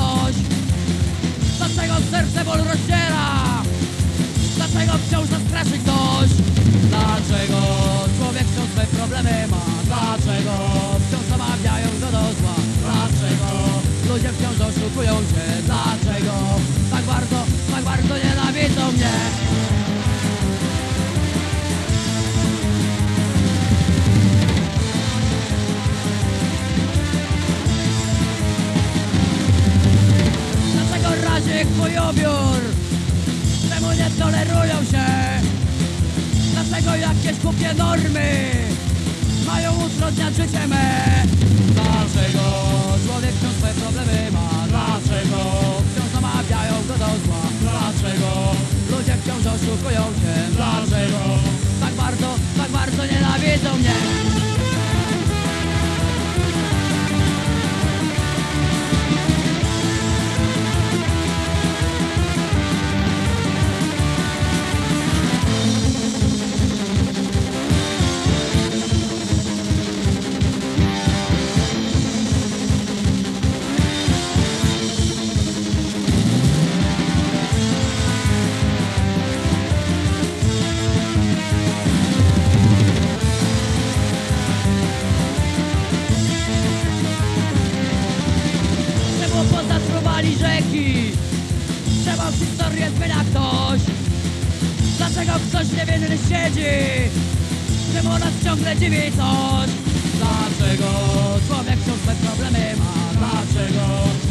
ktoś? Dlaczego serce ból rozdziera? Dlaczego wciąż zastraszy ktoś? Dlaczego człowiek wciąż swe problemy ma? Dlaczego wciąż zamawiają go do zła? Dlaczego ludzie wciąż oszukują się? Dlaczego twój ubiór? Czemu nie tolerują się? Dlaczego jakieś głupie normy mają utrudniać życie me? Dlaczego człowiek wciąż swe problemy ma? Dlaczego wciąż zamawiają go do zła? Dlaczego ludzie wciąż oszukują się? Dlaczego fali rzeki Trzeba historię zmienia ktoś Dlaczego ktoś niewinny siedzi? Czemu nas ciągle dziwi coś? Dlaczego człowiek wciąż bez problemy ma? Dlaczego?